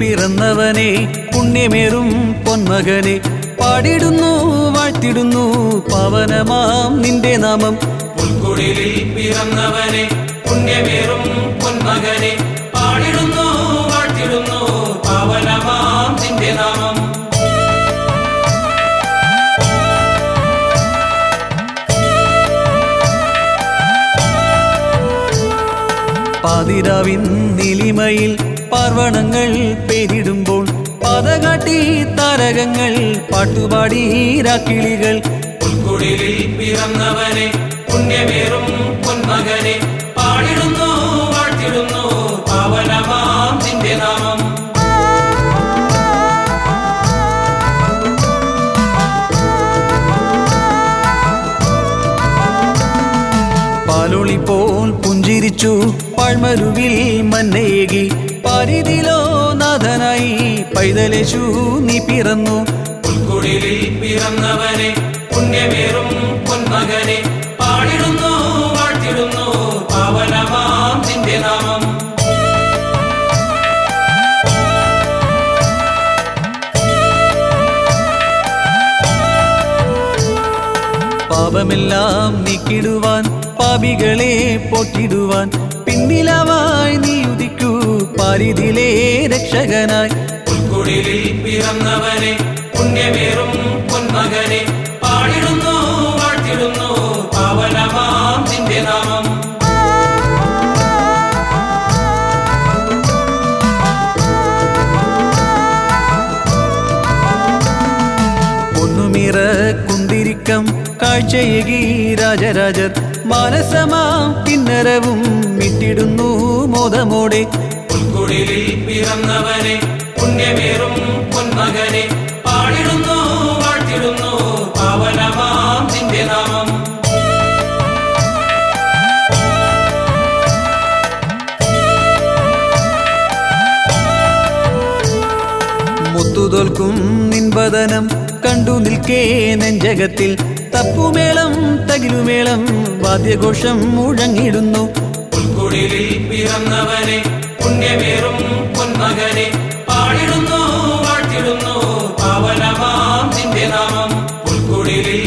പിറന്നവനെ പുണ്യമേറും പൊന്മകനെ. പാടിടുന്നു വാഴ്ത്തിടുന്നു പവനമാം നിന്റെ നാമം. പിറന്നവനെ പുണ്യമേറും പാതിരാവിൻ നിലിമയിൽ പാർവണങ്ങൾ പെരിടുമ്പോൾ പതകാട്ടി താരകങ്ങൾ പാട്ടുപാടി രാക്കിളികൾ. പുൽക്കുടിലിൽ പിറന്നവനെ പുണ്യമേറും പൊന്മകനെ പാടിടുന്നു വാഴ്ത്തിടുന്നു. പാലൊളിപ്പോൾ പുഞ്ചിരിച്ചു പാഴ്മരുവിൽ മന്നയേകി. പരിതിലോ നാഥനായി പൈതലേശു നീ പിറന്നു. പിറന്നവനെ പുണ്യമേറും പാപമെല്ലാം നീക്കിടുവാൻ പാപികളെ പോറ്റിടുവാൻ. പിന്നിലവായി നീ ഉദിക്കൂ പാരിതിലെ രക്ഷകനായി. പുൽക്കുടിലിൽ പിറന്നവനെ പുണ്യമേറും പൊന്മകനെ പാടിടുന്നു വാഴ്ത്തിടുന്നു കുന്തിരിക്കം കാഴ്ചയകി രാജരാജർ മാനസമാം കിന്നരവും വിട്ടിടുന്നു മോദമോടെ. പുൽക്കുടിലിൽ പിറന്നവനെ പുണ്യമേറും പൊന്മകനെ പാടിടുന്നു വാഴ്ത്തിടുന്നു പാവനമാം നിന്റെ നാമം. മുത്തുതോൽക്കും നിൻവദനം കണ്ടു നിൽക്കേ നെഞ്ചകത്തിൽ. തപ്പുമേളം തകിലുമേളം വാദ്യഘോഷം മുഴങ്ങിടുന്നു പിറന്നവനെ പാടിടുന്നു നാമം. പുണ്യമേറും